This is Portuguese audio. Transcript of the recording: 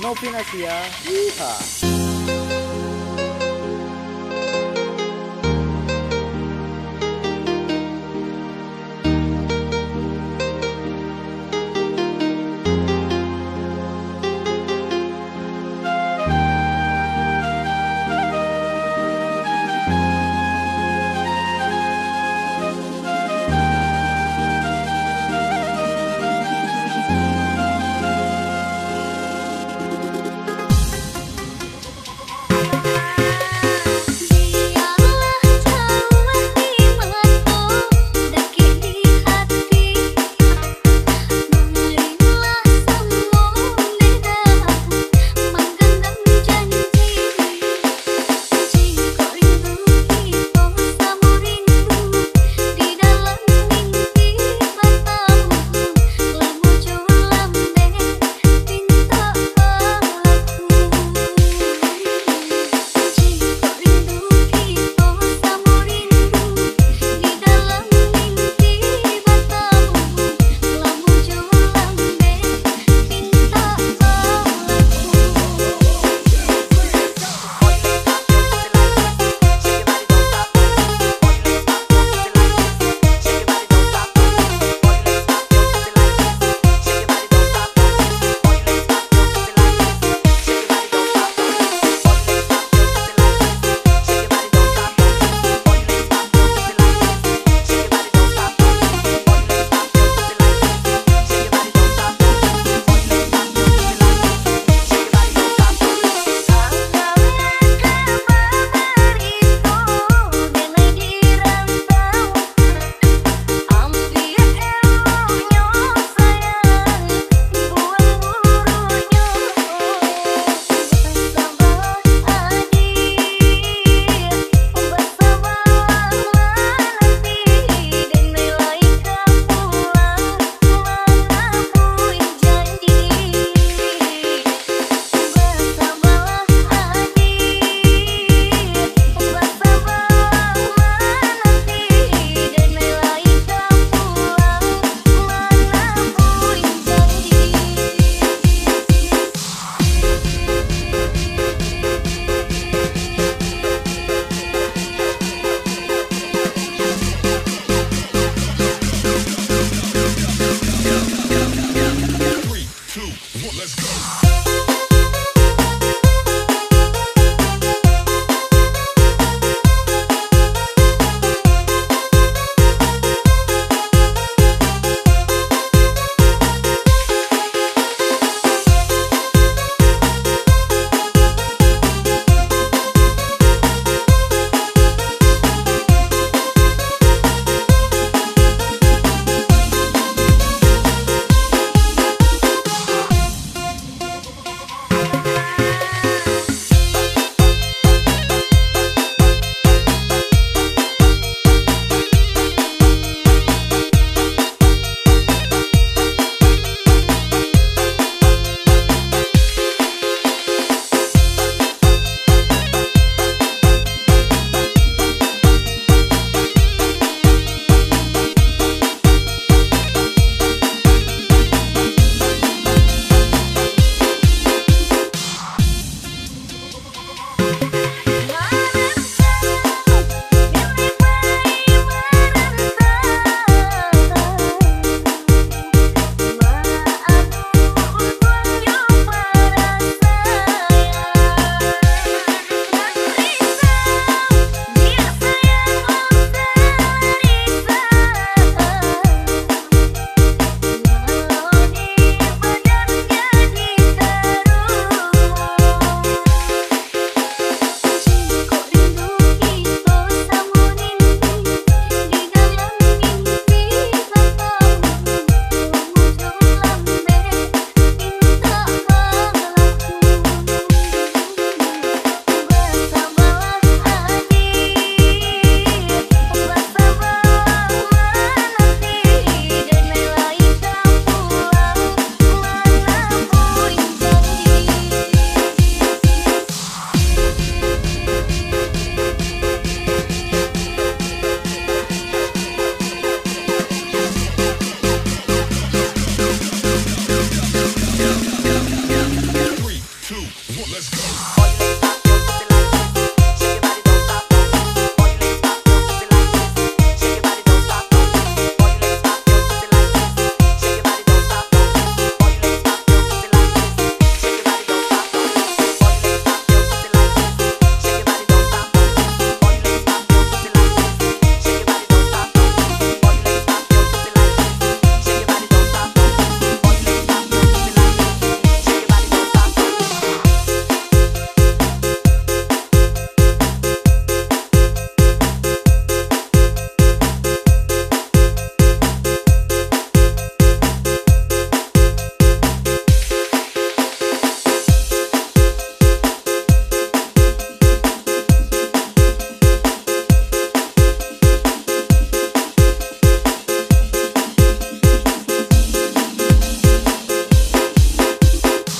Novinasia. Yeehaw.